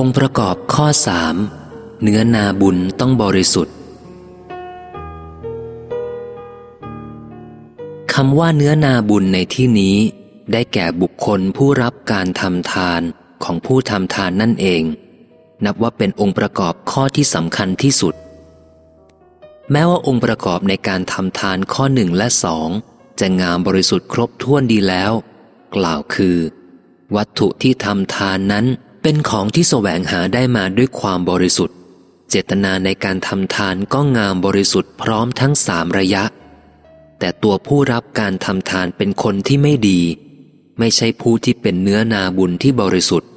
องค์ประกอบข้อสามเนื้อนาบุญต้องบริสุทธิ์คำว่าเนื้อนาบุญในที่นี้ ได้แก่บุคคลผู้รับการทำทานของผู้ทำทานนั่นเอง นับว่าเป็นองค์ประกอบข้อที่สำคัญที่สุด แม้ว่าองค์ประกอบในการทำทานข้อหนึ่งและสองจะงามบริสุทธิ์ครบถ้วนดีแล้ว กล่าวคือ วัตถุที่ทำทานนั้น เป็นของที่แสวงหาได้มาด้วยความบริสุทธิ์ เจตนาในการทำทานก็งามบริสุทธิ์พร้อมทั้งสามระยะ แต่ตัวผู้รับการทำทานเป็นคนที่ไม่ดี ไม่ใช่ผู้ที่เป็นเนื้อนาบุญที่บริสุทธิ์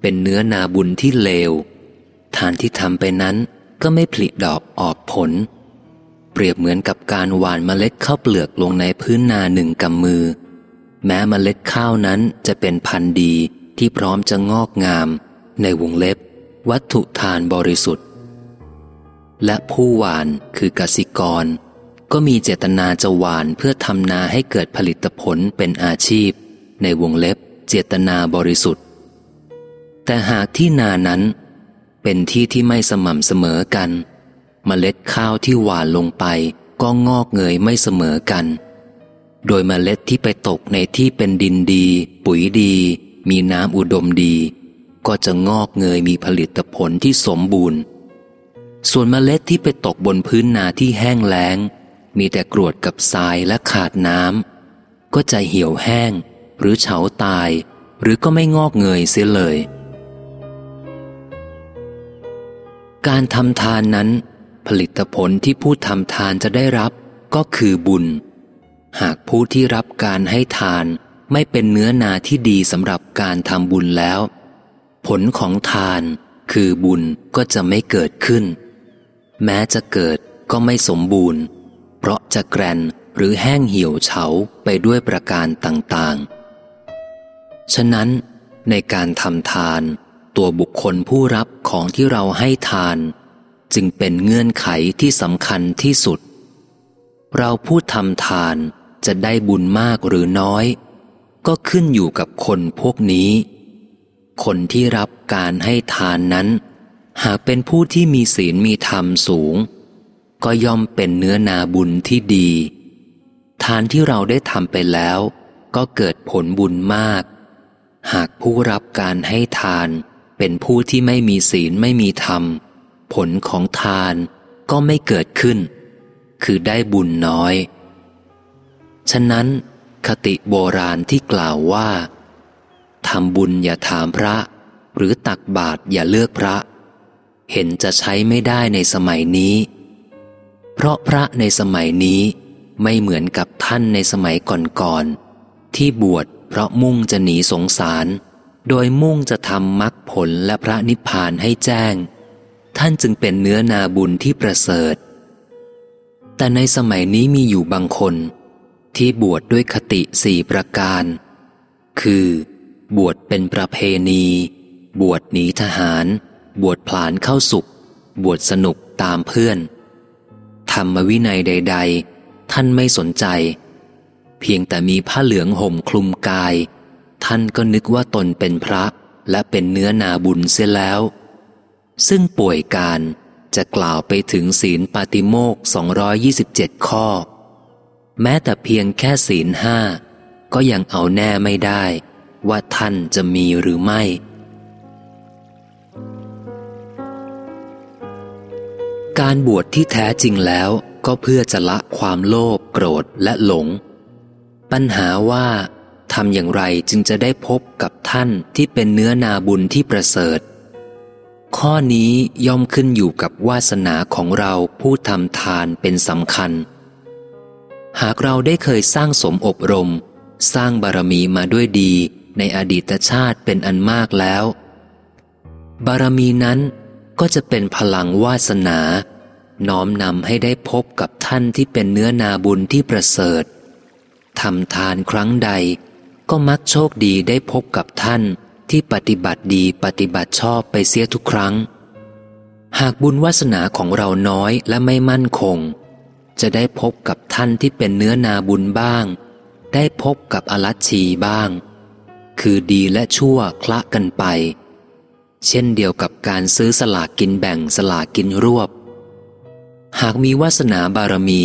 เป็นเนื้อนาบุญที่เลว ทานที่ทำไปนั้นก็ไม่ผลิดอกออกผล เปรียบเหมือนกับการหว่านเมล็ดข้าวเปลือกลงในพื้นนาหนึ่งกำมือ แม้เมล็ดข้าวนั้นจะเป็นพันธุ์ดี ที่พร้อมจะงอกงามในวงเล็บ วัตถุทานบริสุทธิ์ และผู้หวานคือกสิกร ก็มีเจตนาจะหวานเพื่อทำนาให้เกิดผลิตผลเป็นอาชีพ ในวงเล็บ เจตนาบริสุทธิ์ แต่หากที่นานั้น เป็นที่ที่ไม่สม่ำเสมอกันเมล็ดข้าวที่หวานลงไปก็งอกเงยไม่เสมอกัน โดยเมล็ดที่ไปตกในที่เป็นดินดี ปุ๋ยดี มีน้ำอุดมดี ก็จะงอกเงยมีผลิตผลที่สมบูรณ์ ส่วนเมล็ดที่ไปตกบนพื้นนาที่แห้งแล้ง มีแต่กรวดกับทรายและขาดน้ำก็จะเหี่ยวแห้ง หรือเฉาตาย หรือก็ไม่งอกเงยเสียเลย การทำทานนั้น ผลิตผลที่ผู้ทำทานจะได้รับก็คือบุญ หากผู้ที่รับการให้ทาน ไม่เป็นเนื้อนาที่ดีสำหรับการทำบุญแล้ว ผลของทานคือบุญก็จะไม่เกิดขึ้น แม้จะเกิดก็ไม่สมบูรณ์ เพราะจะแกรนหรือแห้งเหี่ยวเฉาไปด้วยประการต่างๆ ฉะนั้นในการทำทาน ตัวบุคคลผู้รับของที่เราให้ทาน จึงเป็นเงื่อนไขที่สำคัญที่สุด เราผู้ทำทานจะได้บุญมากหรือน้อย ก็ขึ้นอยู่กับคนพวกนี้ คนที่รับการให้ทานนั้น หากเป็นผู้ที่มีศีลมีธรรมสูง ก็ย่อมเป็นเนื้อนาบุญที่ดี ทานที่เราได้ทำไปแล้ว ก็เกิดผลบุญมาก หากผู้รับการให้ทานเป็นผู้ที่ไม่มีศีลไม่มีธรรม ผลของทานก็ไม่เกิดขึ้น คือได้บุญน้อย ฉะนั้น คติโบราณที่กล่าวว่าทำบุญอย่าถามพระ หรือตักบาตรอย่าเลือกพระ เห็นจะใช้ไม่ได้ในสมัยนี้ เพราะพระในสมัยนี้ไม่เหมือนกับท่านในสมัยก่อนๆที่บวชเพราะมุ่งจะหนีสงสาร โดยมุ่งจะทำมรรคผลและพระนิพพานให้แจ้ง ท่านจึงเป็นเนื้อนาบุญที่ประเสริฐ แต่ในสมัยนี้มีอยู่บางคน ที่บวชดด้วยคติสี่ประการ คือ บวชเป็นประเพณี บวชหนีทหาร บวชผลานเข้าสุข บวชสนุกตามเพื่อน ธรรมวินัยใด ๆ ท่านไม่สนใจ เพียงแต่มีผ้าเหลืองห่มคลุมกาย ท่านก็นึกว่าตนเป็นพระและเป็นเนื้อนาบุญเสียแล้ว ซึ่งป่วยการจะกล่าวไปถึงศีลปาติโมก227 ข้อ แม้แต่เพียงแค่ศีลห้าก็ยังเอาแน่ไม่ได้ว่าท่านจะมีหรือไม่ การบวชที่แท้จริงแล้วก็เพื่อจะละความโลภโกรธและหลง ปัญหาว่าทำอย่างไรจึงจะได้พบกับท่านที่เป็นเนื้อนาบุญที่ประเสริฐ ข้อนี้ย่อมขึ้นอยู่กับวาสนาของเราผู้ทำทานเป็นสำคัญ หากเราได้เคยสร้างสมอบรม สร้างบารมีมาด้วยดีในอดีตชาติเป็นอันมากแล้ว บารมีนั้นก็จะเป็นพลังวาสนา น้อมนำให้ได้พบกับท่านที่เป็นเนื้อนาบุญที่ประเสริฐทำทานครั้งใด ก็มักโชคดีได้พบกับท่านที่ปฏิบัติดีปฏิบัติชอบไปเสียทุกครั้ง หากบุญวาสนาของเราน้อยและไม่มั่นคง จะได้พบกับท่านที่เป็นเนื้อนาบุญบ้าง ได้พบกับอรัชชีบ้าง คือดีและชั่วคละกันไป เช่นเดียวกับการซื้อสลากกินแบ่งสลากกินรวบ หากมีวาสนาบารมี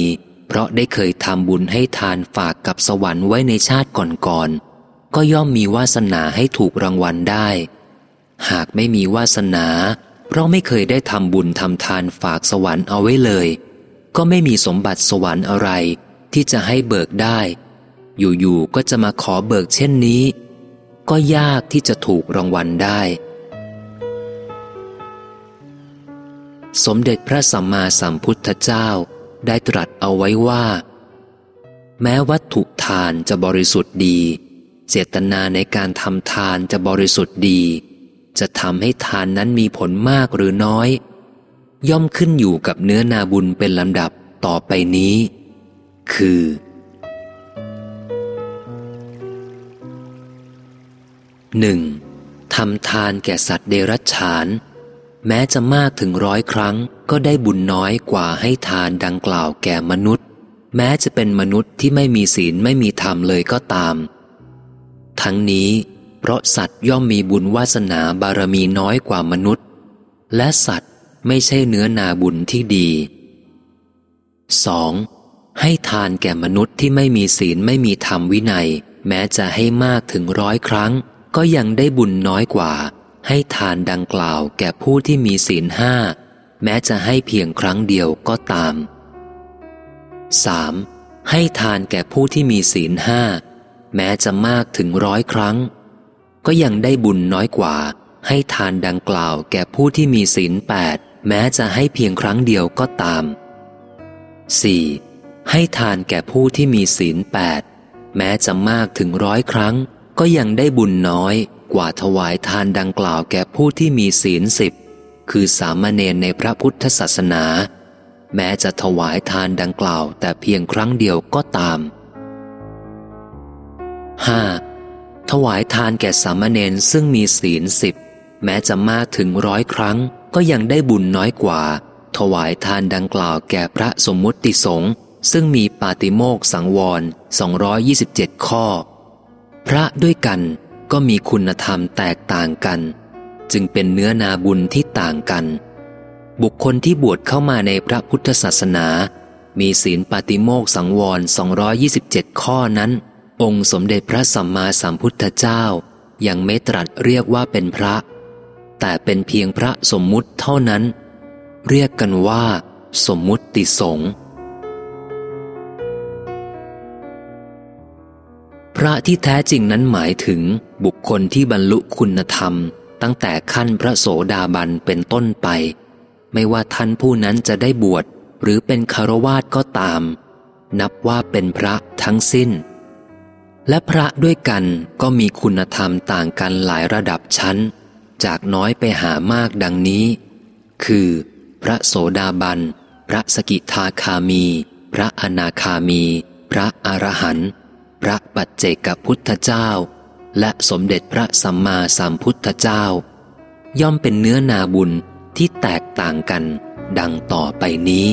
เพราะได้เคยทำบุญให้ทานฝากกับสวรรค์ไว้ในชาติก่อนๆก็ย่อมมีวาสนาให้ถูกรางวัลได้ หากไม่มีวาสนา เพราะไม่เคยได้ทำบุญทำทานฝากสวรรค์เอาไว้เลย ก็ไม่มีสมบัติสวรรค์อะไรที่จะให้เบิกได้ อยู่ๆก็จะมาขอเบิกเช่นนี้ ก็ยากที่จะถูกรางวัลได้ สมเด็จพระสัมมาสัมพุทธเจ้าได้ตรัสเอาไว้ว่า แม้วัตถุทานจะบริสุทธิ์ดี เจตนาในการทำทานจะบริสุทธิ์ดี จะทำให้ทานนั้นมีผลมากหรือน้อย ย่อมขึ้นอยู่กับเนื้อนาบุญเป็นลำดับต่อไปนี้ คือ 1. ทำทานแก่สัตว์เดรัจฉาน แม้จะมากถึงร้อยครั้งก็ได้บุญน้อยกว่าให้ทานดังกล่าวแก่มนุษย์ แม้จะเป็นมนุษย์ที่ไม่มีศีลไม่มีธรรมเลยก็ตาม ทั้งนี้ เพราะสัตว์ย่อมมีบุญวาสนาบารมีน้อยกว่ามนุษย์ และสัตว ไม่ใช่เนื้อนาบุญที่ดี 2. ให้ทานแก่มนุษย์ที่ไม่มีศีลไม่มีธรรมวินัย แม้จะให้มากถึงร้อยครั้ง ก็ยังได้บุญน้อยกว่า ให้ทานดังกล่าวแก่ผู้ที่มีศีลห้าแม้จะให้เพียงครั้งเดียวก็ตาม 3. ให้ทานแก่ผู้ที่มีศีลห้าแม้จะมากถึงร้อยครั้ง ก็ยังได้บุญน้อยกว่า ให้ทานดังกล่าวแก่ผู้ที่มีศีลแปด แม้จะให้เพียงครั้งเดียวก็ตาม 4. ให้ทานแก่ผู้ที่มีศีลแปดแม้จะมากถึงร้อยครั้ง ก็ยังได้บุญน้อยกว่าถวายทานดังกล่าวแก่ผู้ที่มีศีลสิบคือสามเณรในพระพุทธศาสนา แม้จะถวายทานดังกล่าวแต่เพียงครั้งเดียวก็ตาม 5. ถวายทานแก่สามเณรซึ่งมีศีลสิบแม้จะมากถึงร้อยครั้ง ก็ยังได้บุญน้อยกว่า ถวายทานดังกล่าวแก่พระสมมุติสงฆ์ซึ่งมีปาติโมกสังวร 227 ข้อ พระด้วยกันก็มีคุณธรรมแตกต่างกัน จึงเป็นเนื้อนาบุญที่ต่างกัน บุคคลที่บวชเข้ามาในพระพุทธศาสนา มีศีลปาติโมกสังวร 227 ข้อนั้น องค์สมเด็จพระสัมมาสัมพุทธเจ้ายังไม่ตรัสเรียกว่าเป็นพระ แต่เป็นเพียงพระสมมุติเท่านั้น เรียกกันว่า สมมุติสงฆ์พระที่แท้จริงนั้นหมายถึงบุคคลที่บรรลุคุณธรรม ตั้งแต่ขั้นพระโสดาบันเป็นต้นไป ไม่ว่าท่านผู้นั้นจะได้บวชหรือเป็นคารวาสก็ตาม นับว่าเป็นพระทั้งสิ้น และพระด้วยกันก็มีคุณธรรมต่างกันหลายระดับชั้น จากน้อยไปหามากดังนี้ คือ พระโสดาบัน พระสกิทาคามี พระอนาคามี พระอรหันต์พระปัจเจกพุทธเจ้า และสมเด็จพระสัมมาสัมพุทธเจ้า ย่อมเป็นเนื้อนาบุญที่แตกต่างกัน ดังต่อไปนี้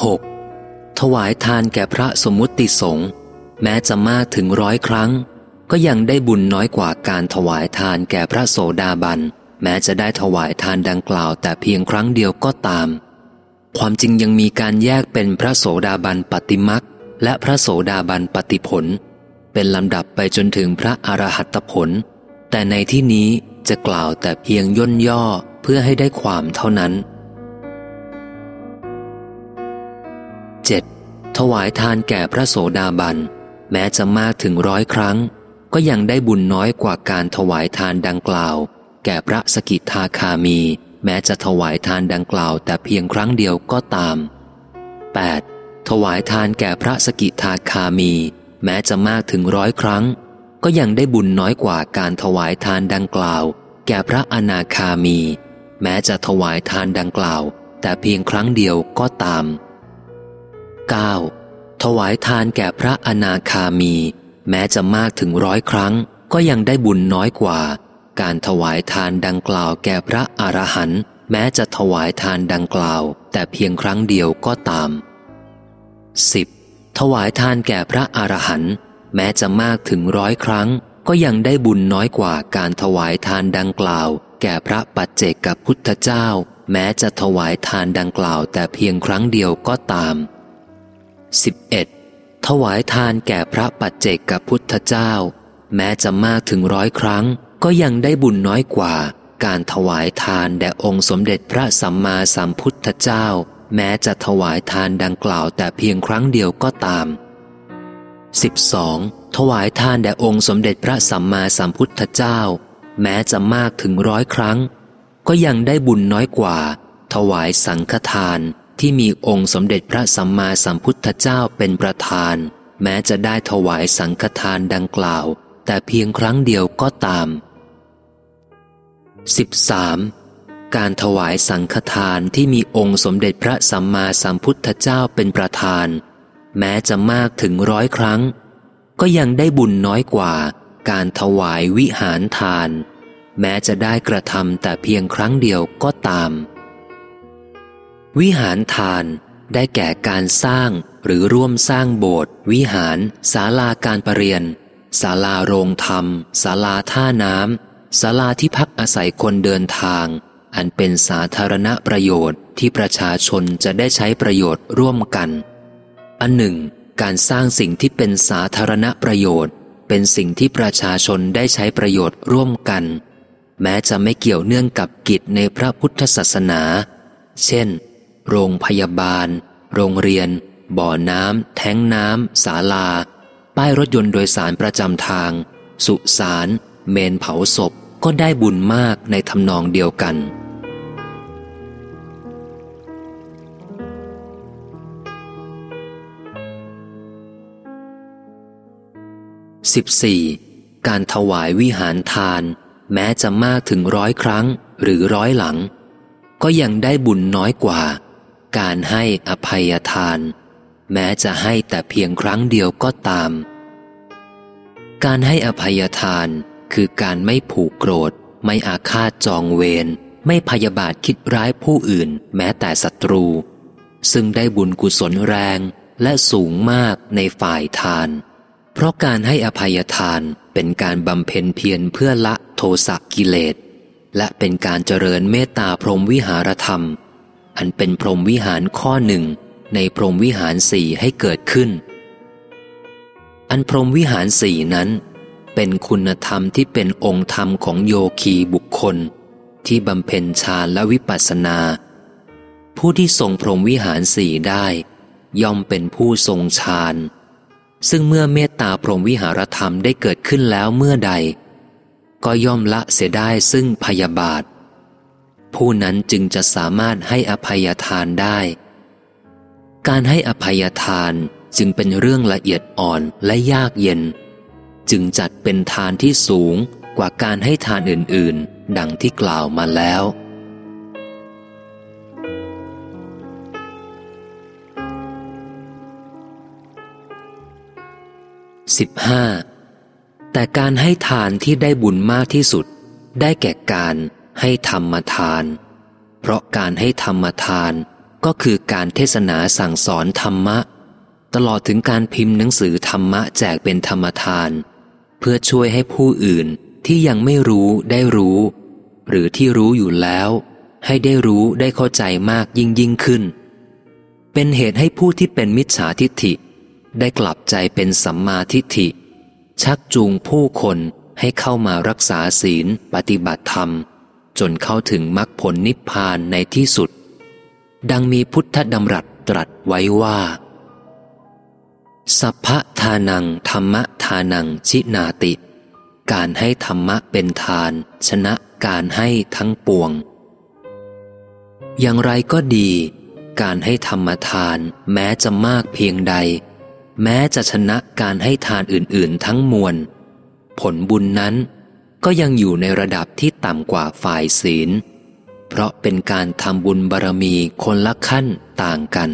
6. ถวายทานแก่พระสมมุติสงฆ์แม้จะมากถึงร้อยครั้ง ก็ยังได้บุญน้อยกว่าการถวายทานแก่พระโสดาบัน แม้จะได้ถวายทานดังกล่าวแต่เพียงครั้งเดียวก็ตาม ความจริงยังมีการแยกเป็นพระโสดาบันปฏิมักและพระโสดาบันปฏิผล เป็นลำดับไปจนถึงพระอรหัตผล แต่ในที่นี้จะกล่าวแต่เพียงย่นย่อเพื่อให้ได้ความเท่านั้น 7. ถวายทานแก่พระโสดาบัน แม้จะมากถึงร้อยครั้ง ก็ยังได้บุญน้อยกว่าการถวายทานดังกล่าว แก่พระสกิทาคามี แม้จะถวายทานดังกล่าว แต่เพียงครั้งเดียวก็ตาม 8. ถวายทานแก่พระสกิทาคามี แม้จะมากถึงร้อยครั้ง ก็ยังได้บุญน้อยกว่าการถวายทานดังกล่าว แก่พระอนาคามี แม้จะถวายทานดังกล่าว แต่เพียงครั้งเดียวก็ตาม 9. ถวายทานแก่พระอนาคามี แม้จะมากถึงร้อยครั้ง ก็ยังได้บุญน้อยกว่า การถวายทานดังกล่าวแก่พระอรหันต์แม้จะถวายทานดังกล่าว แต่เพียงครั้งเดียวก็ตาม 10. ถวายทานแก่พระอรหันต์แม้จะมากถึงร้อยครั้ง ก็ยังได้บุญน้อยกว่าการถวายทานดังกล่าว แก่พระปัจเจกพุทธเจ้า แม้จะถวายทานดังกล่าว แต่เพียงครั้งเดียวก็ตาม 11. ถวายทานแก่พระปัจเจกกับพุทธเจ้า แม้จะมากถึงร้อยครั้ง ก็ยังได้บุญน้อยกว่า การถวายทานแด่องค์สมเด็จพระสัมมาสัมพุทธเจ้า แม้จะถวายทานดังกล่าวแต่เพียงครั้งเดียวก็ตาม 12. ถวายทานแด่องค์สมเด็จพระสัมมาสัมพุทธเจ้า แม้จะมากถึงร้อยครั้ง ก็ยังได้บุญน้อยกว่า ถวายสังฆทาน ที่มีองค์สมเด็จพระสัมมาสัมพุทธเจ้าเป็นประธาน แม้จะได้ถวายสังฆทานดังกล่าว แต่เพียงครั้งเดียวก็ตาม 13. การถวายสังฆทานที่มีองค์สมเด็จพระสัมมาสัมพุทธเจ้าเป็นประธาน แม้จะมากถึงร้อยครั้ง ก็ยังได้บุญน้อยกว่า การถวายวิหารทาน แม้จะได้กระทำแต่เพียงครั้งเดียวก็ตาม วิหารทานได้แก่การสร้างหรือร่วมสร้างโบสถ์วิหารศาลาการประเรียนศาลาโรงธรรมศาลาท่าน้ำศาลาที่พักอาศัยคนเดินทาง อันเป็นสาธารณประโยชน์ที่ประชาชนจะได้ใช้ประโยชน์ร่วมกัน อันหนึ่ง การสร้างสิ่งที่เป็นสาธารณประโยชน์ เป็นสิ่งที่ประชาชนได้ใช้ประโยชน์ร่วมกัน แม้จะไม่เกี่ยวเนื่องกับกิจในพระพุทธศาสนา เช่น โรงพยาบาล โรงเรียน บ่อน้ำแท้งน้ำศาลา ป้ายรถยนต์โดยสารประจำทาง สุสานเมนเผาศพก็ได้บุญมากในทำนองเดียวกัน 14. การถวายวิหารทาน แม้จะมากถึงร้อยครั้งหรือร้อยหลัง ก็ยังได้บุญน้อยกว่า การให้อภัยทาน แม้จะให้แต่เพียงครั้งเดียวก็ตาม การให้อภัยทานคือการไม่ผูกโกรธ ไม่อาฆาตจองเวร ไม่พยาบาทคิดร้ายผู้อื่น แม้แต่ศัตรู ซึ่งได้บุญกุศลแรงและสูงมากในฝ่ายทาน เพราะการให้อภัยทานเป็นการบำเพ็ญเพียรเพื่อละโทสะกิเลส และเป็นการเจริญเมตตาพรหมวิหารธรรม อันเป็นพรหมวิหารข้อหนึ่งในพรหมวิหารสี่ให้เกิดขึ้น อันพรหมวิหารสี่นั้น เป็นคุณธรรมที่เป็นองค์ธรรมของโยคีบุคคล ที่บำเพ็ญฌานและวิปัสสนา ผู้ที่ทรงพรหมวิหารสี่ได้ ย่อมเป็นผู้ทรงฌานซึ่งเมื่อเมตตาพรหมวิหารธรรมได้เกิดขึ้นแล้วเมื่อใด ก็ย่อมละเสียได้ซึ่งพยาบาท ผู้นั้นจึงจะสามารถให้อภัยทานได้ การให้อภัยทานจึงเป็นเรื่องละเอียดอ่อนและยากเย็น จึงจัดเป็นทานที่สูงกว่าการให้ทานอื่น ๆ ดังที่กล่าวมาแล้ว 15. แต่การให้ทานที่ได้บุญมากที่สุด ได้แก่การ ให้ธรรมทาน เพราะการให้ธรรมทานก็คือการเทศนาสั่งสอนธรรมะ ตลอดถึงการพิมพ์หนังสือธรรมะแจกเป็นธรรมทาน เพื่อช่วยให้ผู้อื่นที่ยังไม่รู้ได้รู้ หรือที่รู้อยู่แล้ว ให้ได้รู้ได้เข้าใจมากยิ่งยิ่งขึ้น เป็นเหตุให้ผู้ที่เป็นมิจฉาทิฏฐิ ได้กลับใจเป็นสัมมาทิฏฐิ ชักจูงผู้คนให้เข้ามารักษาศีลปฏิบัติธรรม จนเข้าถึงมรรคผลนิพพานในที่สุด ดังมีพุทธดำรัสตรัสไว้ว่า สัพพทานังธรรมทานังชินาติ การให้ธรรมะเป็นทาน ชนะการให้ทั้งปวง อย่างไรก็ดี การให้ธรรมทานแม้จะมากเพียงใด แม้จะชนะการให้ทานอื่น ๆ ทั้งมวล ผลบุญนั้น ก็ยังอยู่ในระดับที่ต่ำกว่าฝ่ายศีล เพราะเป็นการทำบุญบารมีคนละขั้นต่างกัน